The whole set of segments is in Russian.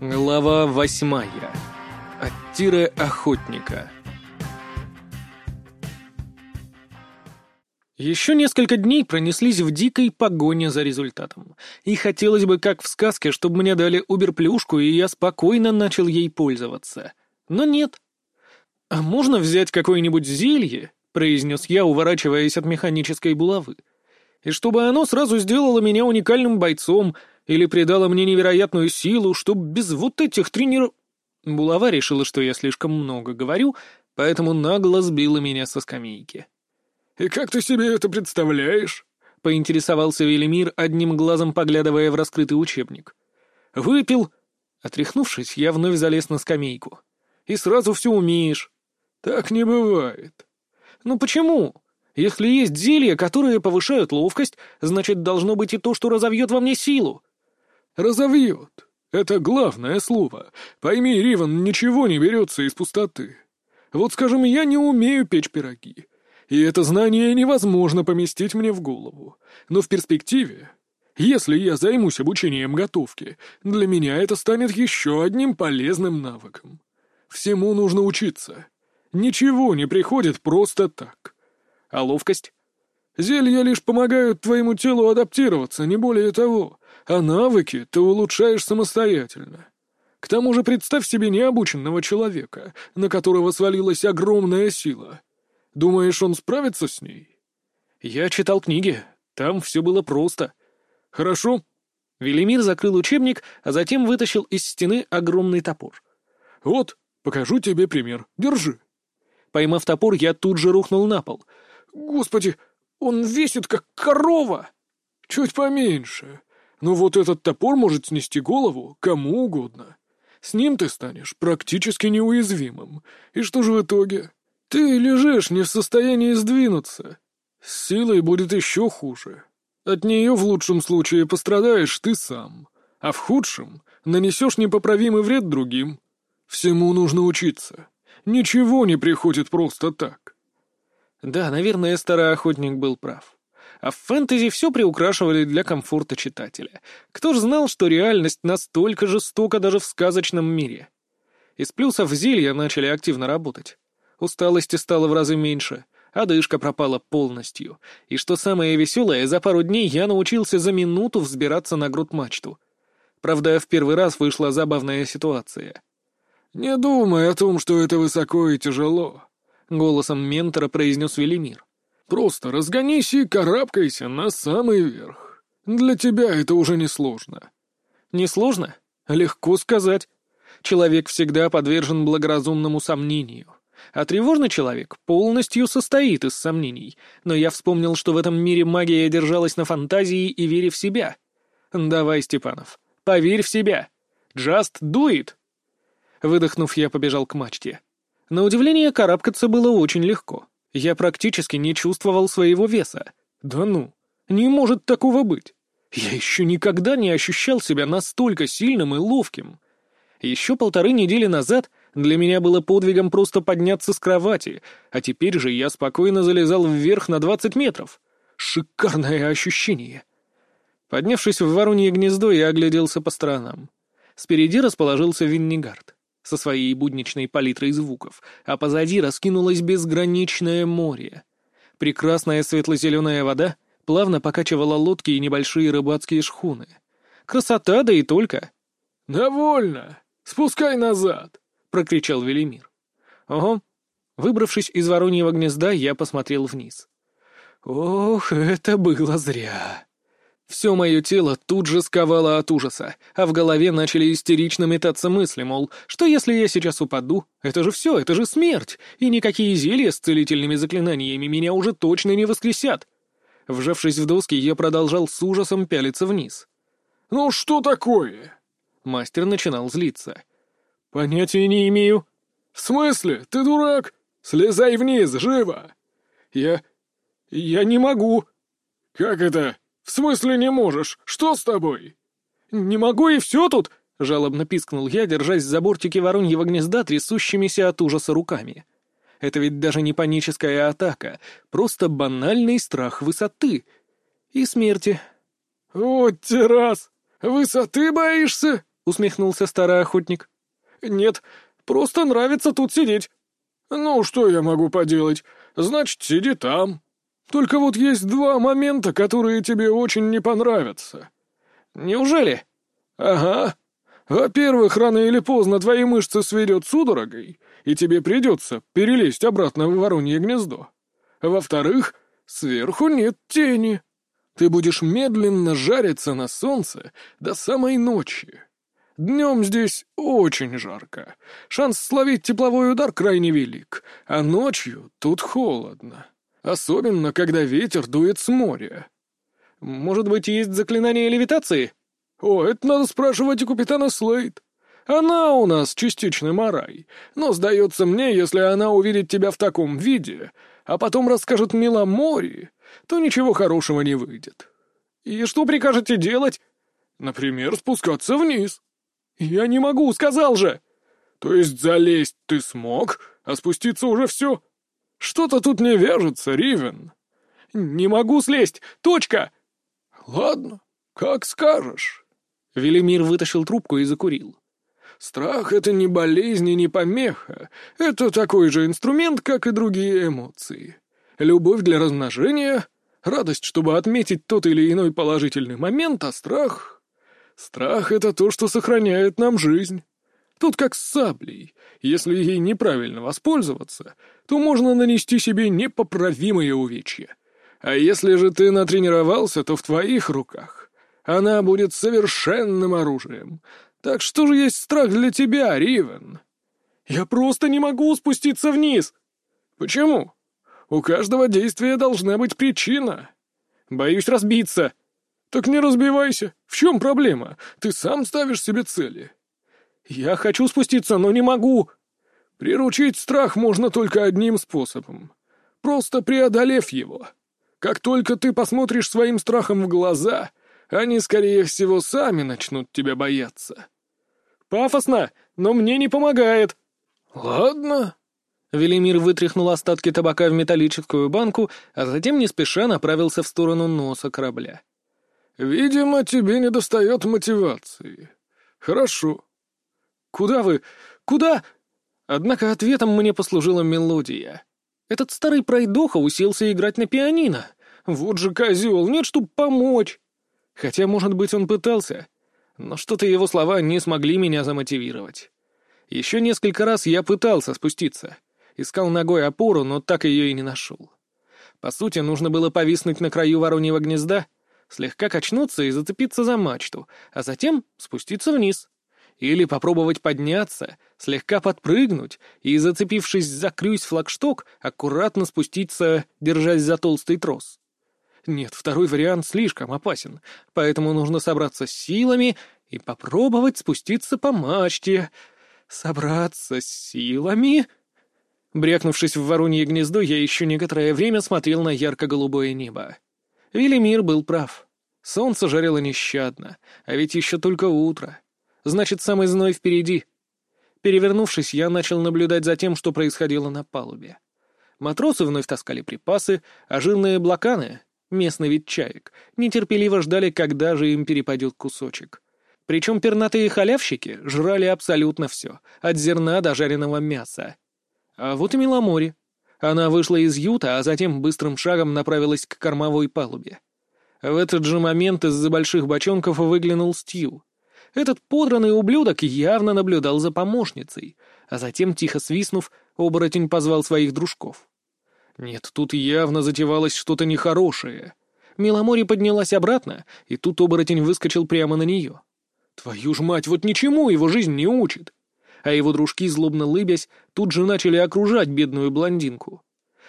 Глава восьмая. От охотника. Еще несколько дней пронеслись в дикой погоне за результатом. И хотелось бы, как в сказке, чтобы мне дали убер-плюшку, и я спокойно начал ей пользоваться. Но нет. «А можно взять какое-нибудь зелье?» — произнес я, уворачиваясь от механической булавы. «И чтобы оно сразу сделало меня уникальным бойцом, или придало мне невероятную силу, чтобы без вот этих трениров...» Булава решила, что я слишком много говорю, поэтому нагло сбила меня со скамейки. «И как ты себе это представляешь?» — поинтересовался Велимир, одним глазом поглядывая в раскрытый учебник. «Выпил». Отряхнувшись, я вновь залез на скамейку. «И сразу все умеешь». «Так не бывает». «Ну почему? Если есть зелья, которые повышают ловкость, значит, должно быть и то, что разовьет во мне силу». «Разовьет. Это главное слово. Пойми, Риван, ничего не берется из пустоты. Вот, скажем, я не умею печь пироги. И это знание невозможно поместить мне в голову. Но в перспективе, если я займусь обучением готовки, для меня это станет еще одним полезным навыком. Всему нужно учиться. Ничего не приходит просто так. А ловкость? Зелья лишь помогают твоему телу адаптироваться, не более того а навыки ты улучшаешь самостоятельно. К тому же представь себе необученного человека, на которого свалилась огромная сила. Думаешь, он справится с ней? Я читал книги, там все было просто. Хорошо. Велимир закрыл учебник, а затем вытащил из стены огромный топор. Вот, покажу тебе пример. Держи. Поймав топор, я тут же рухнул на пол. Господи, он весит как корова. Чуть поменьше. Но вот этот топор может снести голову кому угодно. С ним ты станешь практически неуязвимым. И что же в итоге? Ты лежишь не в состоянии сдвинуться. С силой будет еще хуже. От нее в лучшем случае пострадаешь ты сам, а в худшем нанесешь непоправимый вред другим. Всему нужно учиться. Ничего не приходит просто так. Да, наверное, старый охотник был прав. А в фэнтези все приукрашивали для комфорта читателя. Кто ж знал, что реальность настолько жестока даже в сказочном мире? Из плюсов зелья начали активно работать. Усталости стало в разы меньше, одышка пропала полностью. И что самое веселое, за пару дней я научился за минуту взбираться на грудь-мачту. Правда, в первый раз вышла забавная ситуация. «Не думай о том, что это высоко и тяжело», — голосом ментора произнес Велимир. Просто разгонись и карабкайся на самый верх. Для тебя это уже не сложно. Не сложно? Легко сказать. Человек всегда подвержен благоразумному сомнению. А тревожный человек полностью состоит из сомнений. Но я вспомнил, что в этом мире магия держалась на фантазии и вере в себя. Давай, Степанов, поверь в себя. Just it. Выдохнув, я побежал к мачте. На удивление, карабкаться было очень легко. Я практически не чувствовал своего веса. Да ну, не может такого быть. Я еще никогда не ощущал себя настолько сильным и ловким. Еще полторы недели назад для меня было подвигом просто подняться с кровати, а теперь же я спокойно залезал вверх на двадцать метров. Шикарное ощущение. Поднявшись в воронье гнездо, я огляделся по сторонам. Спереди расположился Виннигард со своей будничной палитрой звуков, а позади раскинулось безграничное море. Прекрасная светло-зеленая вода плавно покачивала лодки и небольшие рыбацкие шхуны. Красота, да и только. «Довольно! Спускай назад!» — прокричал Велимир. «Ого». Выбравшись из вороньего гнезда, я посмотрел вниз. «Ох, это было зря!» Все мое тело тут же сковало от ужаса, а в голове начали истерично метаться мысли, мол, что если я сейчас упаду? Это же все, это же смерть, и никакие зелья с целительными заклинаниями меня уже точно не воскресят. Вжавшись в доски, я продолжал с ужасом пялиться вниз. «Ну что такое?» Мастер начинал злиться. «Понятия не имею». «В смысле? Ты дурак? Слезай вниз, живо!» «Я... я не могу». «Как это «В смысле не можешь? Что с тобой?» «Не могу и все тут!» — жалобно пискнул я, держась за бортики вороньего гнезда, трясущимися от ужаса руками. Это ведь даже не паническая атака, просто банальный страх высоты и смерти. «Вот те раз! Высоты боишься?» — усмехнулся старый охотник. «Нет, просто нравится тут сидеть». «Ну, что я могу поделать? Значит, сиди там. Только вот есть два момента, которые тебе очень не понравятся». «Неужели?» «Ага. Во-первых, рано или поздно твои мышцы сведет судорогой, и тебе придется перелезть обратно в воронье гнездо. Во-вторых, сверху нет тени. Ты будешь медленно жариться на солнце до самой ночи. Днем здесь очень жарко. Шанс словить тепловой удар крайне велик, а ночью тут холодно. Особенно, когда ветер дует с моря. Может быть, есть заклинание левитации? О, это надо спрашивать у капитана Слейд. Она у нас частично Марай, но, сдается мне, если она увидит тебя в таком виде, а потом расскажет Миломори, то ничего хорошего не выйдет. И что прикажете делать? Например, спускаться вниз. Я не могу, сказал же. То есть залезть ты смог, а спуститься уже все? Что-то тут не вяжется, Ривен. Не могу слезть, точка. Ладно, как скажешь. Велимир вытащил трубку и закурил. Страх — это не болезнь и не помеха. Это такой же инструмент, как и другие эмоции. Любовь для размножения, радость, чтобы отметить тот или иной положительный момент, а страх... Страх — это то, что сохраняет нам жизнь. Тут как с саблей. Если ей неправильно воспользоваться, то можно нанести себе непоправимые увечья. А если же ты натренировался, то в твоих руках она будет совершенным оружием, так что же есть страх для тебя, Ривен? Я просто не могу спуститься вниз. Почему? У каждого действия должна быть причина. Боюсь разбиться. Так не разбивайся. В чем проблема? Ты сам ставишь себе цели. Я хочу спуститься, но не могу. Приручить страх можно только одним способом. Просто преодолев его. Как только ты посмотришь своим страхом в глаза, они, скорее всего, сами начнут тебя бояться. Пафосно, но мне не помогает. Ладно. Велимир вытряхнул остатки табака в металлическую банку, а затем не спеша направился в сторону носа корабля. «Видимо, тебе недостает мотивации. Хорошо». «Куда вы? Куда?» Однако ответом мне послужила мелодия. Этот старый пройдоха уселся играть на пианино. Вот же козел, нет, чтоб помочь. Хотя, может быть, он пытался, но что-то его слова не смогли меня замотивировать. Еще несколько раз я пытался спуститься. Искал ногой опору, но так ее и не нашел. По сути, нужно было повиснуть на краю вороньего гнезда, слегка качнуться и зацепиться за мачту, а затем спуститься вниз. Или попробовать подняться, слегка подпрыгнуть и, зацепившись за крюсь флагшток, аккуратно спуститься, держась за толстый трос. Нет, второй вариант слишком опасен, поэтому нужно собраться с силами и попробовать спуститься по мачте. Собраться с силами? Брякнувшись в воронье гнездо, я еще некоторое время смотрел на ярко-голубое небо. Велимир был прав. Солнце жарило нещадно, а ведь еще только утро. Значит, самый зной впереди. Перевернувшись, я начал наблюдать за тем, что происходило на палубе. Матросы вновь таскали припасы, а жирные блоканы местный вид чаек, нетерпеливо ждали, когда же им перепадет кусочек. Причем пернатые халявщики жрали абсолютно все, от зерна до жареного мяса. А вот и Миломори. Она вышла из юта, а затем быстрым шагом направилась к кормовой палубе. В этот же момент из-за больших бочонков выглянул Стью. Этот подранный ублюдок явно наблюдал за помощницей, а затем, тихо свистнув, оборотень позвал своих дружков. Нет, тут явно затевалось что-то нехорошее. Миломори поднялась обратно, и тут оборотень выскочил прямо на нее. Твою ж мать, вот ничему его жизнь не учит. А его дружки, злобно лыбясь, тут же начали окружать бедную блондинку.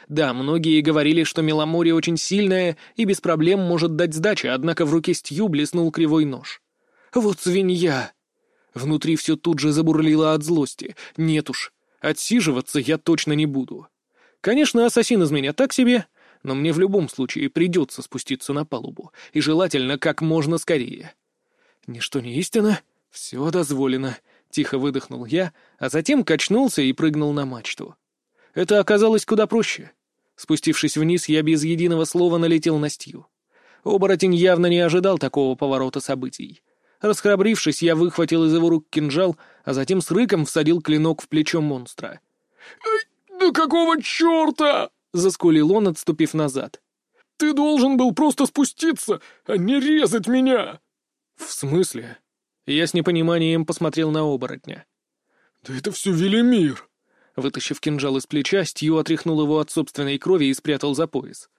Да, многие говорили, что Меломори очень сильная и без проблем может дать сдачи, однако в руке Стью блеснул кривой нож. Вот свинья! Внутри все тут же забурлило от злости. Нет уж, отсиживаться я точно не буду. Конечно, ассасин из меня так себе, но мне в любом случае придется спуститься на палубу, и желательно как можно скорее. Ничто не истина, все дозволено, — тихо выдохнул я, а затем качнулся и прыгнул на мачту. Это оказалось куда проще. Спустившись вниз, я без единого слова налетел на Стью. Оборотень явно не ожидал такого поворота событий. Расхрабрившись, я выхватил из его рук кинжал, а затем с рыком всадил клинок в плечо монстра. «Эй, да какого черта?» — заскулил он, отступив назад. «Ты должен был просто спуститься, а не резать меня!» «В смысле?» Я с непониманием посмотрел на оборотня. «Да это все Велимир!» Вытащив кинжал из плеча, Стью отряхнул его от собственной крови и спрятал за пояс.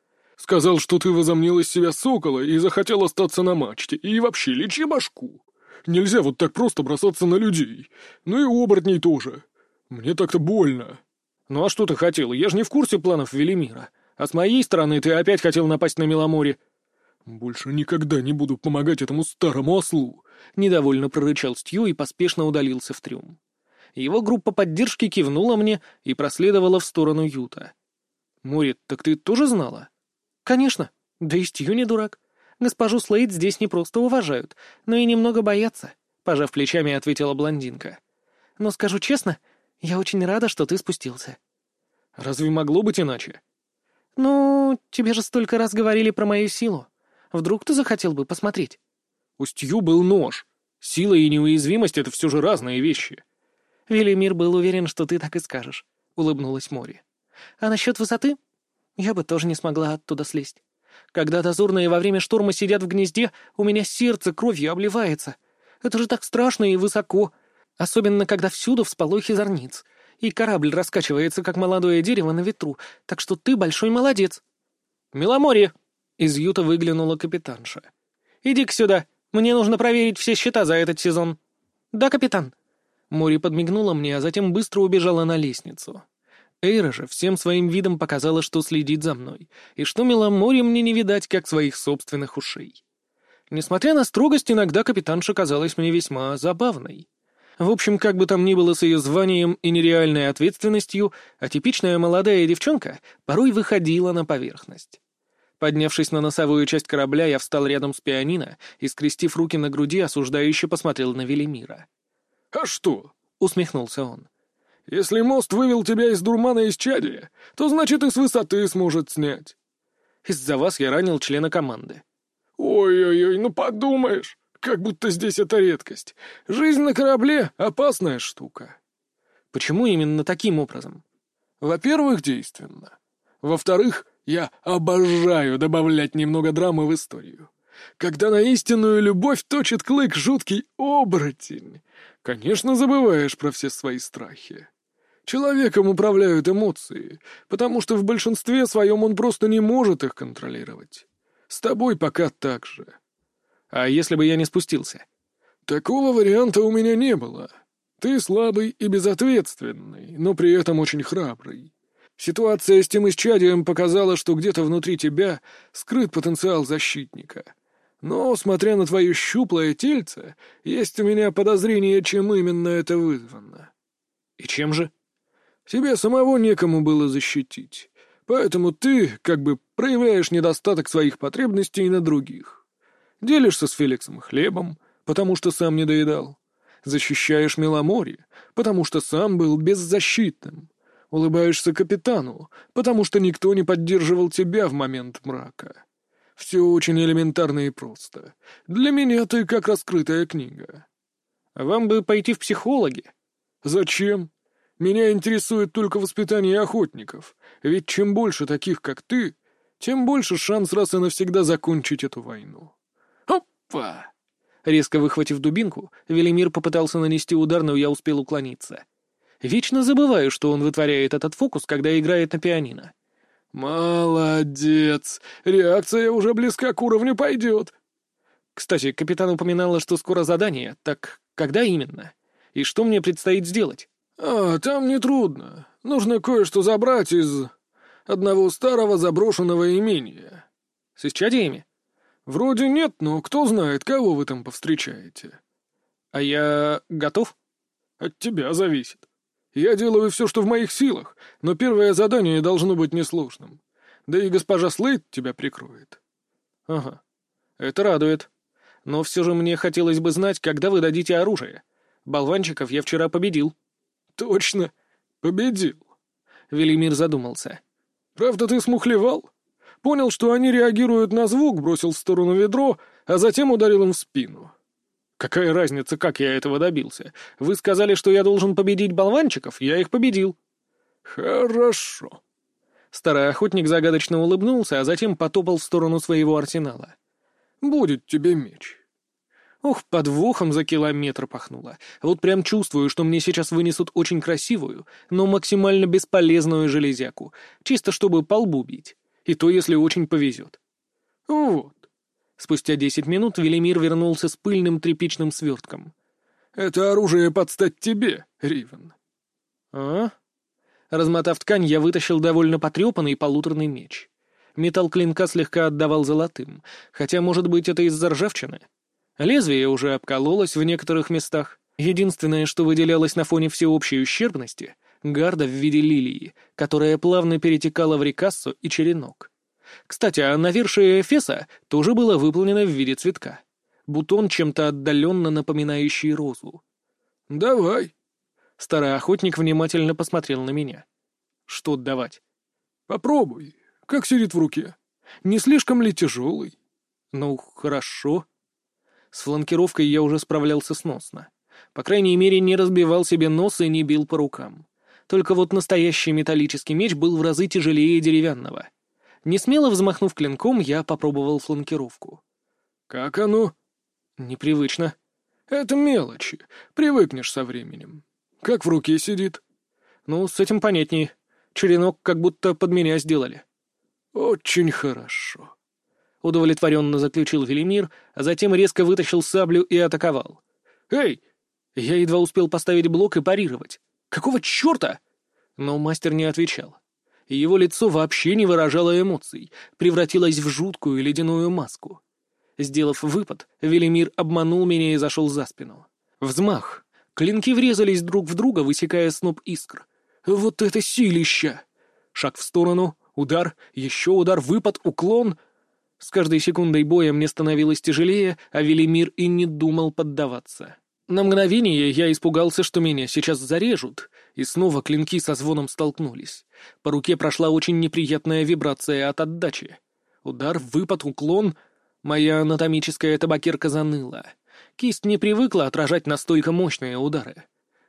«Сказал, что ты возомнил из себя сокола и захотел остаться на мачте, и вообще лечи башку. Нельзя вот так просто бросаться на людей. Ну и оборотней тоже. Мне так-то больно». «Ну а что ты хотел? Я же не в курсе планов Велимира. А с моей стороны ты опять хотел напасть на Меломоре». «Больше никогда не буду помогать этому старому ослу», — недовольно прорычал Стью и поспешно удалился в трюм. Его группа поддержки кивнула мне и проследовала в сторону Юта. «Мурит, так ты тоже знала?» «Конечно. Да и Стью не дурак. Госпожу Слейд здесь не просто уважают, но и немного боятся», — пожав плечами, ответила блондинка. «Но скажу честно, я очень рада, что ты спустился». «Разве могло быть иначе?» «Ну, тебе же столько раз говорили про мою силу. Вдруг ты захотел бы посмотреть?» У Стью был нож. Сила и неуязвимость — это все же разные вещи. «Велимир был уверен, что ты так и скажешь», — улыбнулась Мори. «А насчет высоты? Я бы тоже не смогла оттуда слезть. Когда дозорные во время шторма сидят в гнезде, у меня сердце кровью обливается. Это же так страшно и высоко, особенно когда всюду всполохи зорниц, и корабль раскачивается, как молодое дерево на ветру, так что ты большой молодец». «Миломорье!» — из юта выглянула капитанша. «Иди-ка сюда, мне нужно проверить все счета за этот сезон». «Да, капитан», Мори подмигнула мне, а затем быстро убежала на лестницу. Эйра же всем своим видом показала, что следит за мной, и что Меломори мне не видать, как своих собственных ушей. Несмотря на строгость, иногда капитанша казалась мне весьма забавной. В общем, как бы там ни было с ее званием и нереальной ответственностью, а типичная молодая девчонка порой выходила на поверхность. Поднявшись на носовую часть корабля, я встал рядом с пианино и, скрестив руки на груди, осуждающе посмотрел на Велимира. «А что?» — усмехнулся он. «Если мост вывел тебя из дурмана из чадия, то значит и с высоты сможет снять». «Из-за вас я ранил члена команды». «Ой-ой-ой, ну подумаешь, как будто здесь это редкость. Жизнь на корабле — опасная штука». «Почему именно таким образом?» «Во-первых, действенно. Во-вторых, я обожаю добавлять немного драмы в историю. Когда на истинную любовь точит клык жуткий оборотень, конечно, забываешь про все свои страхи. Человеком управляют эмоции, потому что в большинстве своем он просто не может их контролировать. С тобой пока так же. А если бы я не спустился? Такого варианта у меня не было. Ты слабый и безответственный, но при этом очень храбрый. Ситуация с тем исчадием показала, что где-то внутри тебя скрыт потенциал защитника — но, смотря на твое щуплое тельце, есть у меня подозрение, чем именно это вызвано. И чем же? Тебе самого некому было защитить. Поэтому ты, как бы, проявляешь недостаток своих потребностей на других. Делишься с Феликсом хлебом, потому что сам не доедал. Защищаешь Меломорье, потому что сам был беззащитным. Улыбаешься капитану, потому что никто не поддерживал тебя в момент мрака. Все очень элементарно и просто. Для меня ты как раскрытая книга. Вам бы пойти в психологи. Зачем? Меня интересует только воспитание охотников. Ведь чем больше таких, как ты, тем больше шанс раз и навсегда закончить эту войну. Опа! Резко выхватив дубинку, Велимир попытался нанести удар, но я успел уклониться. Вечно забываю, что он вытворяет этот фокус, когда играет на пианино. «Молодец! Реакция уже близка к уровню пойдет!» «Кстати, капитан упоминала, что скоро задание. Так когда именно? И что мне предстоит сделать?» «А, там нетрудно. Нужно кое-что забрать из одного старого заброшенного имения». «С исчадиями?» «Вроде нет, но кто знает, кого вы там повстречаете». «А я готов?» «От тебя зависит. Я делаю все, что в моих силах, но первое задание должно быть несложным. Да и госпожа Слейд тебя прикроет». «Ага. Это радует. Но все же мне хотелось бы знать, когда вы дадите оружие. Болванчиков я вчера победил». «Точно. Победил». Велимир задумался. «Правда, ты смухлевал? Понял, что они реагируют на звук, бросил в сторону ведро, а затем ударил им в спину. Какая разница, как я этого добился? Вы сказали, что я должен победить болванчиков, я их победил. Хорошо. Старый охотник загадочно улыбнулся, а затем потопал в сторону своего арсенала. Будет тебе меч. Ох, подвохом за километр пахнуло. Вот прям чувствую, что мне сейчас вынесут очень красивую, но максимально бесполезную железяку, чисто чтобы по лбу бить. И то, если очень повезет. Вот. Спустя десять минут Велимир вернулся с пыльным тряпичным свертком. «Это оружие подстать тебе, Ривен». «А?» Размотав ткань, я вытащил довольно потрепанный полуторный меч. Металл клинка слегка отдавал золотым, хотя, может быть, это из-за ржавчины. Лезвие уже обкололось в некоторых местах. Единственное, что выделялось на фоне всеобщей ущербности — гарда в виде лилии, которая плавно перетекала в рекассу и черенок. Кстати, а навершие Эфеса тоже было выполнено в виде цветка. Бутон, чем-то отдаленно напоминающий розу. «Давай». Старый охотник внимательно посмотрел на меня. «Что давать?» «Попробуй. Как сидит в руке? Не слишком ли тяжелый?» «Ну, хорошо». С фланкировкой я уже справлялся сносно. По крайней мере, не разбивал себе нос и не бил по рукам. Только вот настоящий металлический меч был в разы тяжелее деревянного. Не смело взмахнув клинком, я попробовал фланкировку. «Как оно?» «Непривычно». «Это мелочи. Привыкнешь со временем. Как в руке сидит?» «Ну, с этим понятнее. Черенок как будто под меня сделали». «Очень хорошо», — удовлетворенно заключил Велимир, а затем резко вытащил саблю и атаковал. «Эй!» Я едва успел поставить блок и парировать. «Какого черта?» Но мастер не отвечал и его лицо вообще не выражало эмоций, превратилось в жуткую ледяную маску. Сделав выпад, Велимир обманул меня и зашел за спину. Взмах. Клинки врезались друг в друга, высекая сноп искр. Вот это силища! Шаг в сторону, удар, еще удар, выпад, уклон. С каждой секундой боя мне становилось тяжелее, а Велимир и не думал поддаваться. На мгновение я испугался, что меня сейчас зарежут, и снова клинки со звоном столкнулись. По руке прошла очень неприятная вибрация от отдачи. Удар, выпад, уклон. Моя анатомическая табакерка заныла. Кисть не привыкла отражать настолько мощные удары.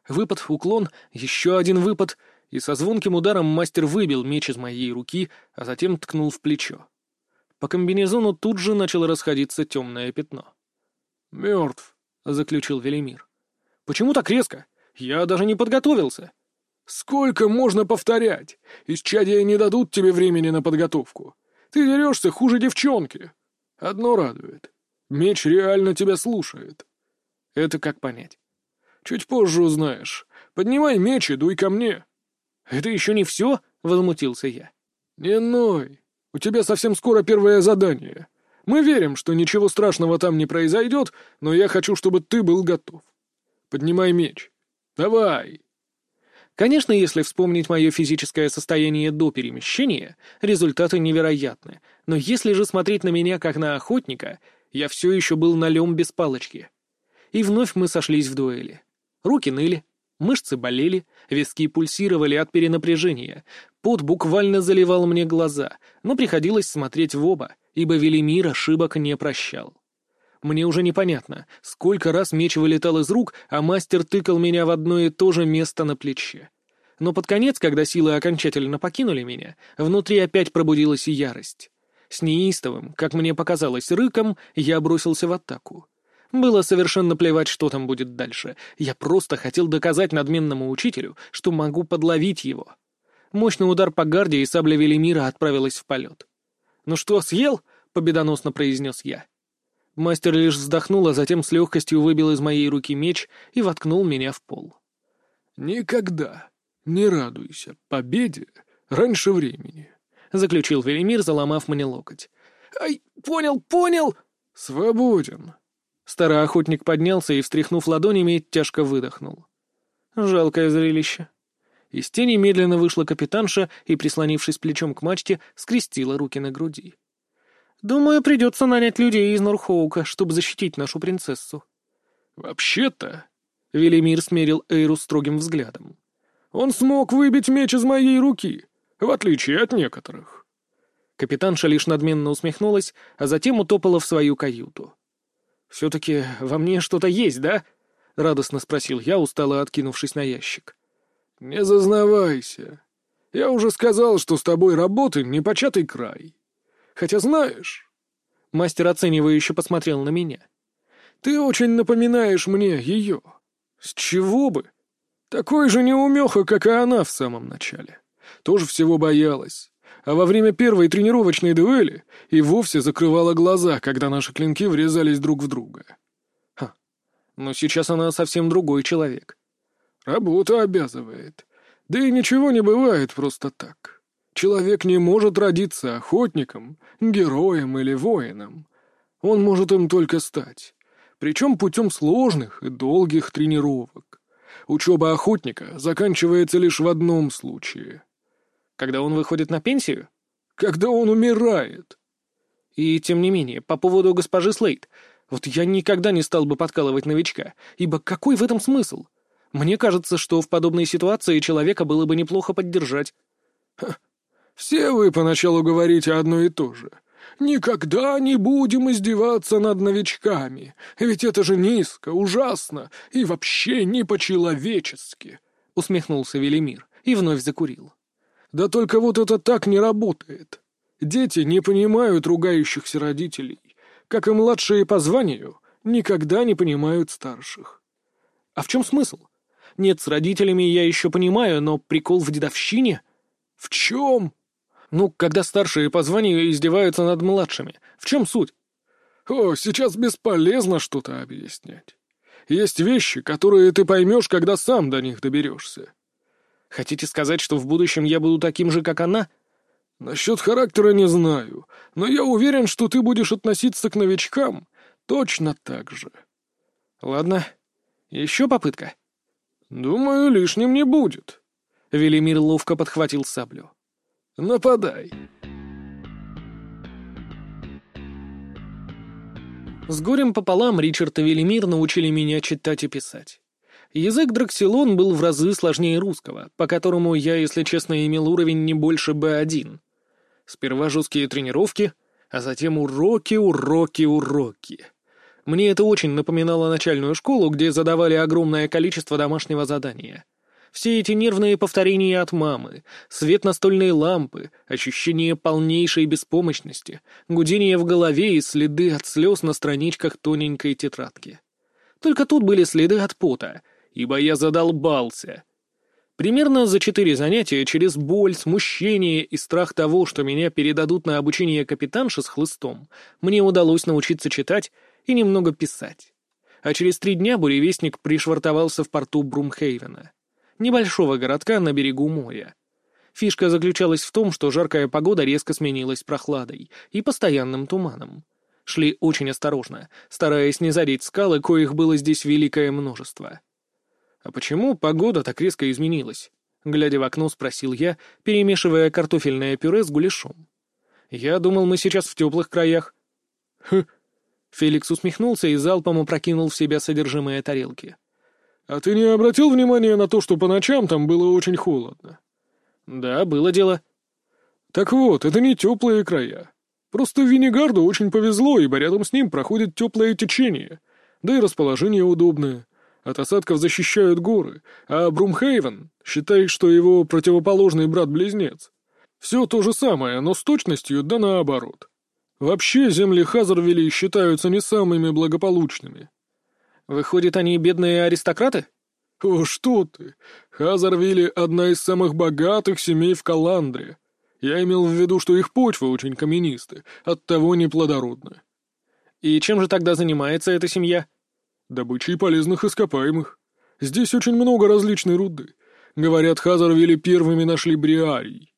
Выпад, уклон, еще один выпад, и со звонким ударом мастер выбил меч из моей руки, а затем ткнул в плечо. По комбинезону тут же начало расходиться темное пятно. «Мертв», — заключил Велимир. «Почему так резко? Я даже не подготовился». «Сколько можно повторять? Исчадия не дадут тебе времени на подготовку. Ты дерешься хуже девчонки. Одно радует. Меч реально тебя слушает». «Это как понять?» «Чуть позже узнаешь. Поднимай меч и дуй ко мне». «Это еще не все?» — возмутился я. «Не ной. У тебя совсем скоро первое задание. Мы верим, что ничего страшного там не произойдет, но я хочу, чтобы ты был готов. Поднимай меч. Давай!» Конечно, если вспомнить мое физическое состояние до перемещения, результаты невероятны. Но если же смотреть на меня как на охотника, я все еще был налем без палочки. И вновь мы сошлись в дуэли. Руки ныли, мышцы болели, виски пульсировали от перенапряжения, пот буквально заливал мне глаза, но приходилось смотреть в оба, ибо Велимир ошибок не прощал. Мне уже непонятно, сколько раз меч вылетал из рук, а мастер тыкал меня в одно и то же место на плече. Но под конец, когда силы окончательно покинули меня, внутри опять пробудилась ярость. С неистовым, как мне показалось, рыком я бросился в атаку. Было совершенно плевать, что там будет дальше. Я просто хотел доказать надменному учителю, что могу подловить его. Мощный удар по гарде, и сабля Велимира отправилась в полет. «Ну что, съел?» — победоносно произнес я. Мастер лишь вздохнул, а затем с легкостью выбил из моей руки меч и воткнул меня в пол. «Никогда не радуйся победе раньше времени», — заключил Велимир, заломав мне локоть. «Ай, понял, понял!» «Свободен!» Старый охотник поднялся и, встряхнув ладонями, тяжко выдохнул. Жалкое зрелище. Из тени медленно вышла капитанша и, прислонившись плечом к мачте, скрестила руки на груди. Думаю, придется нанять людей из Норхоука, чтобы защитить нашу принцессу. Вообще-то, Велимир смерил Эйру строгим взглядом. Он смог выбить меч из моей руки, в отличие от некоторых. Капитанша лишь надменно усмехнулась, а затем утопала в свою каюту. «Все-таки во мне что-то есть, да?» — радостно спросил я, устало откинувшись на ящик. «Не зазнавайся. Я уже сказал, что с тобой работы непочатый край. Хотя знаешь...» Мастер оценивающе посмотрел на меня. «Ты очень напоминаешь мне ее. С чего бы? Такой же неумеха, как и она в самом начале. Тоже всего боялась. А во время первой тренировочной дуэли и вовсе закрывала глаза, когда наши клинки врезались друг в друга. Ха. Но сейчас она совсем другой человек. Работа обязывает. Да и ничего не бывает просто так. Человек не может родиться охотником, героем или воином. Он может им только стать. Причем путем сложных и долгих тренировок. Учеба охотника заканчивается лишь в одном случае. Когда он выходит на пенсию? Когда он умирает. И тем не менее, по поводу госпожи Слейт, вот я никогда не стал бы подкалывать новичка, ибо какой в этом смысл? Мне кажется, что в подобной ситуации человека было бы неплохо поддержать. Ха, все вы поначалу говорите одно и то же. Никогда не будем издеваться над новичками, ведь это же низко, ужасно и вообще не по-человечески. Усмехнулся Велимир и вновь закурил. Да только вот это так не работает. Дети не понимают ругающихся родителей, как и младшие по званию никогда не понимают старших. А в чем смысл? Нет, с родителями я еще понимаю, но прикол в дедовщине? В чем? Ну, когда старшие по званию издеваются над младшими. В чем суть? О, сейчас бесполезно что-то объяснять. Есть вещи, которые ты поймешь, когда сам до них доберешься. Хотите сказать, что в будущем я буду таким же, как она? Насчет характера не знаю, но я уверен, что ты будешь относиться к новичкам точно так же. Ладно, еще попытка. Думаю, лишним не будет. Велимир ловко подхватил саблю. Нападай. С горем пополам Ричард и Велимир научили меня читать и писать. Язык Драксилон был в разы сложнее русского, по которому я, если честно, имел уровень не больше Б1. Сперва жесткие тренировки, а затем уроки, уроки, уроки. Мне это очень напоминало начальную школу, где задавали огромное количество домашнего задания. Все эти нервные повторения от мамы, свет настольной лампы, ощущение полнейшей беспомощности, гудение в голове и следы от слез на страничках тоненькой тетрадки. Только тут были следы от пота, ибо я задолбался. Примерно за четыре занятия через боль, смущение и страх того, что меня передадут на обучение капитанши с хлыстом, мне удалось научиться читать и немного писать. А через три дня буревестник пришвартовался в порту Брумхейвена, небольшого городка на берегу моря. Фишка заключалась в том, что жаркая погода резко сменилась прохладой и постоянным туманом. Шли очень осторожно, стараясь не задеть скалы, коих было здесь великое множество. «А почему погода так резко изменилась?» Глядя в окно, спросил я, перемешивая картофельное пюре с гуляшом. «Я думал, мы сейчас в теплых краях». «Хм, Феликс усмехнулся и залпом опрокинул в себя содержимое тарелки. «А ты не обратил внимания на то, что по ночам там было очень холодно?» «Да, было дело». «Так вот, это не теплые края. Просто Винегарду очень повезло, ибо рядом с ним проходит теплое течение, да и расположение удобное. От осадков защищают горы, а Брумхейвен считает, что его противоположный брат-близнец. Все то же самое, но с точностью да наоборот». Вообще земли Хазарвилей считаются не самыми благополучными. Выходит, они бедные аристократы? О, что ты! Хазарвили — одна из самых богатых семей в Каландре. Я имел в виду, что их почвы очень каменисты, оттого неплодородны. И чем же тогда занимается эта семья? Добычей полезных ископаемых. Здесь очень много различной руды. Говорят, Хазарвили первыми нашли бриарий.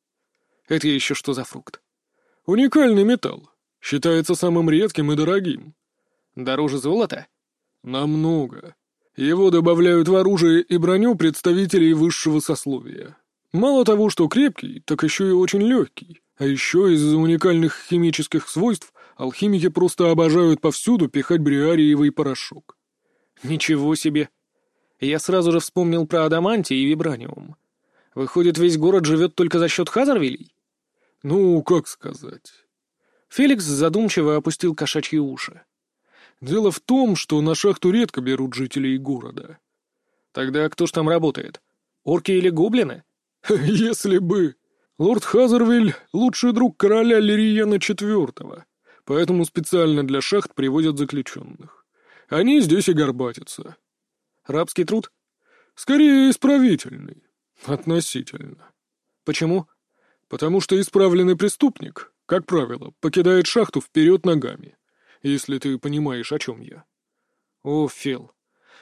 Это еще что за фрукт? Уникальный металл. Считается самым редким и дорогим. Дороже золота? Намного. Его добавляют в оружие и броню представителей высшего сословия. Мало того, что крепкий, так еще и очень легкий. А еще из-за уникальных химических свойств алхимики просто обожают повсюду пихать бриариевый порошок. Ничего себе! Я сразу же вспомнил про адамантий и вибраниум. Выходит, весь город живет только за счет Хазарвилей? Ну, как сказать. Феликс задумчиво опустил кошачьи уши. Дело в том, что на шахту редко берут жителей города. Тогда кто ж там работает? Орки или гоблины? Если бы. Лорд Хазервиль — лучший друг короля Лириена IV, поэтому специально для шахт привозят заключенных. Они здесь и горбатятся. Рабский труд? Скорее, исправительный. Относительно. Почему? Потому что исправленный преступник, как правило, покидает шахту вперед ногами, если ты понимаешь, о чем я. О, Фил,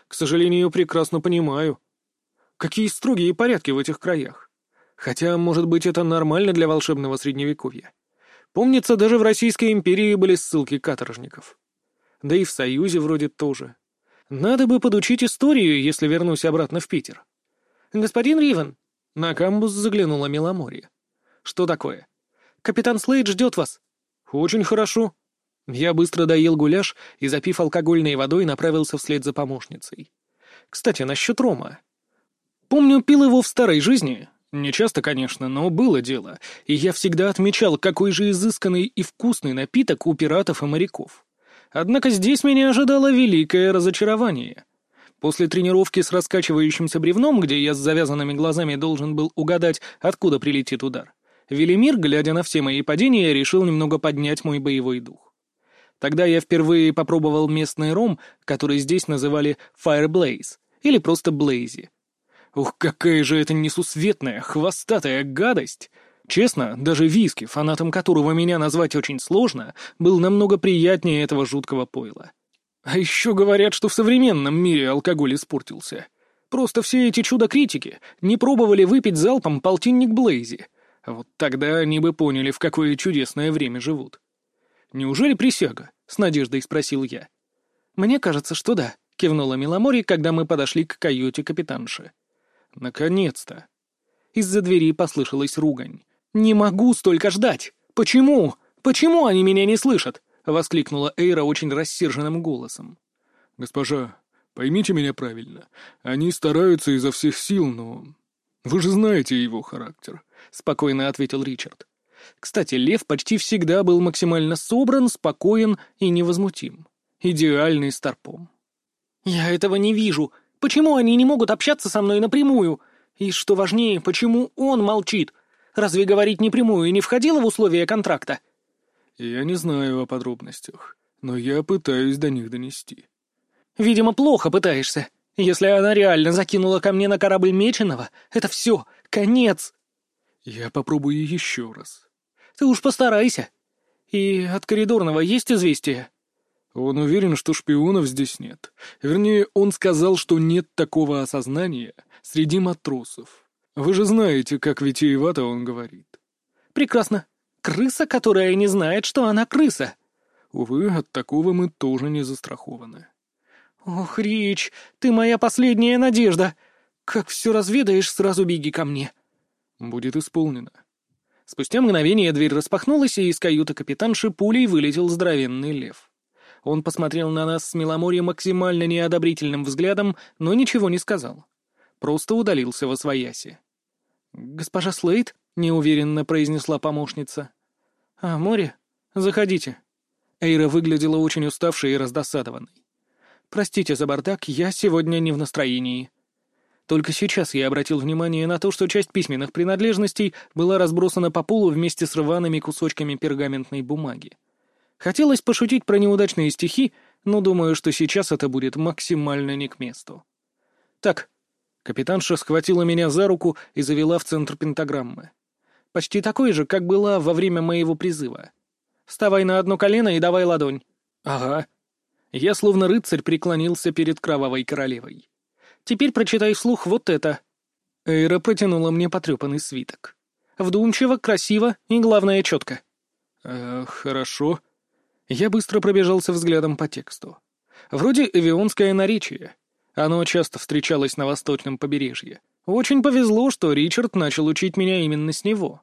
к сожалению, прекрасно понимаю. Какие строгие порядки в этих краях. Хотя, может быть, это нормально для волшебного средневековья. Помнится, даже в Российской империи были ссылки каторжников. Да и в Союзе вроде тоже. Надо бы подучить историю, если вернусь обратно в Питер. «Господин Ривен!» На камбус заглянула Меломорье. «Что такое?» «Капитан Слейд ждет вас». «Очень хорошо». Я быстро доел гуляш и, запив алкогольной водой, направился вслед за помощницей. Кстати, насчет рома. Помню, пил его в старой жизни. Не часто, конечно, но было дело. И я всегда отмечал, какой же изысканный и вкусный напиток у пиратов и моряков. Однако здесь меня ожидало великое разочарование. После тренировки с раскачивающимся бревном, где я с завязанными глазами должен был угадать, откуда прилетит удар, Велимир, глядя на все мои падения, решил немного поднять мой боевой дух. Тогда я впервые попробовал местный ром, который здесь называли Fire Blaze, или просто Блейзи. Ух, какая же это несусветная, хвостатая гадость! Честно, даже виски, фанатом которого меня назвать очень сложно, был намного приятнее этого жуткого пойла. А еще говорят, что в современном мире алкоголь испортился. Просто все эти чудо-критики не пробовали выпить залпом полтинник Блейзи. Вот тогда они бы поняли, в какое чудесное время живут. «Неужели присяга?» — с надеждой спросил я. «Мне кажется, что да», — кивнула Миломори, когда мы подошли к каюте капитанши. «Наконец-то!» Из-за двери послышалась ругань. «Не могу столько ждать! Почему? Почему они меня не слышат?» — воскликнула Эйра очень рассерженным голосом. «Госпожа, поймите меня правильно. Они стараются изо всех сил, но... Вы же знаете его характер. — спокойно ответил Ричард. Кстати, Лев почти всегда был максимально собран, спокоен и невозмутим. Идеальный старпом. «Я этого не вижу. Почему они не могут общаться со мной напрямую? И, что важнее, почему он молчит? Разве говорить напрямую не входило в условия контракта?» «Я не знаю о подробностях, но я пытаюсь до них донести». «Видимо, плохо пытаешься. Если она реально закинула ко мне на корабль Меченого, это все, конец!» «Я попробую еще раз». «Ты уж постарайся. И от коридорного есть известие?» Он уверен, что шпионов здесь нет. Вернее, он сказал, что нет такого осознания среди матросов. Вы же знаете, как витиевато он говорит. Прекрасно. Крыса, которая не знает, что она крыса. Увы, от такого мы тоже не застрахованы. Ох, Рич, ты моя последняя надежда. Как все разведаешь, сразу беги ко мне. Будет исполнено. Спустя мгновение дверь распахнулась, и из каюты капитанши пулей вылетел здоровенный лев. Он посмотрел на нас с Меломорьем максимально неодобрительным взглядом, но ничего не сказал. Просто удалился во свояси. «Госпожа Слейд?» — неуверенно произнесла помощница. «А, море? Заходите». Эйра выглядела очень уставшей и раздосадованной. «Простите за бардак, я сегодня не в настроении». Только сейчас я обратил внимание на то, что часть письменных принадлежностей была разбросана по полу вместе с рваными кусочками пергаментной бумаги. Хотелось пошутить про неудачные стихи, но думаю, что сейчас это будет максимально не к месту. Так, капитанша схватила меня за руку и завела в центр пентаграммы. Почти такой же, как была во время моего призыва. Вставай на одно колено и давай ладонь. Ага. Я словно рыцарь преклонился перед кровавой королевой. Теперь прочитай вслух вот это». Эйра протянула мне потрепанный свиток. Вдумчиво, красиво и, главное, четко. «Э, «Хорошо». Я быстро пробежался взглядом по тексту. Вроде эвионское наречие. Оно часто встречалось на восточном побережье. Очень повезло, что Ричард начал учить меня именно с него.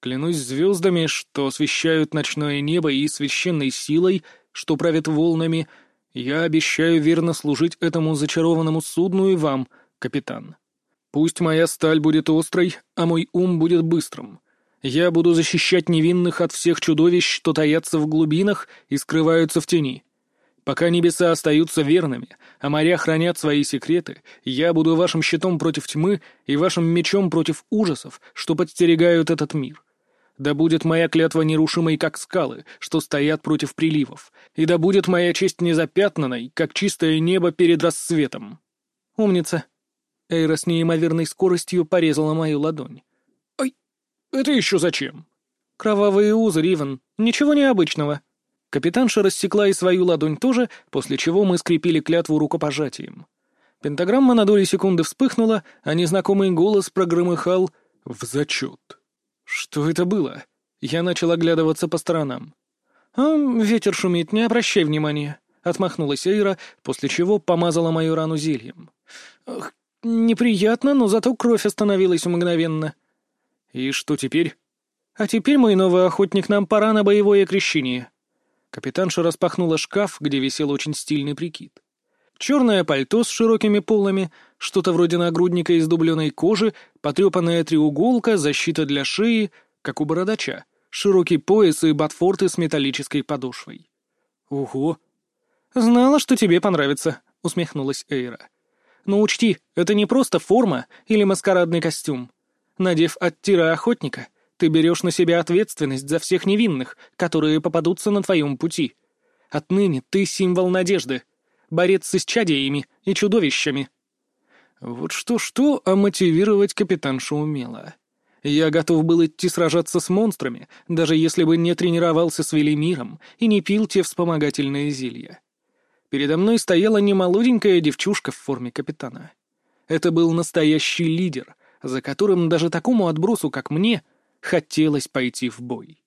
Клянусь звездами, что освещают ночное небо и священной силой, что правит волнами, я обещаю верно служить этому зачарованному судну и вам, капитан. Пусть моя сталь будет острой, а мой ум будет быстрым. Я буду защищать невинных от всех чудовищ, что таятся в глубинах и скрываются в тени. Пока небеса остаются верными, а моря хранят свои секреты, я буду вашим щитом против тьмы и вашим мечом против ужасов, что подстерегают этот мир. Да будет моя клятва нерушимой, как скалы, что стоят против приливов, и да будет моя честь незапятнанной, как чистое небо перед рассветом. Умница. Эйра с неимоверной скоростью порезала мою ладонь. Ай, это еще зачем? Кровавые узы, Ривен. Ничего необычного. Капитанша рассекла и свою ладонь тоже, после чего мы скрепили клятву рукопожатием. Пентаграмма на доли секунды вспыхнула, а незнакомый голос прогромыхал «в зачет». Что это было? Я начал оглядываться по сторонам. «А, ветер шумит, не обращай внимания», — отмахнулась Эйра, после чего помазала мою рану зельем. «Ах, неприятно, но зато кровь остановилась мгновенно». «И что теперь?» «А теперь, мой новый охотник, нам пора на боевое крещение». Капитанша распахнула шкаф, где висел очень стильный прикид. Черное пальто с широкими полами, что-то вроде нагрудника из дубленой кожи, потрепанная треуголка, защита для шеи, как у бородача, широкий пояс и ботфорты с металлической подошвой. «Ого!» «Знала, что тебе понравится», — усмехнулась Эйра. «Но учти, это не просто форма или маскарадный костюм. Надев от тира охотника — ты берешь на себя ответственность за всех невинных, которые попадутся на твоем пути. Отныне ты символ надежды, борец с исчадиями и чудовищами». Вот что-что, а мотивировать капитаншу умела. Я готов был идти сражаться с монстрами, даже если бы не тренировался с Велимиром и не пил те вспомогательные зелья. Передо мной стояла не молоденькая девчушка в форме капитана. Это был настоящий лидер, за которым даже такому отбросу, как мне, хотелось пойти в бой.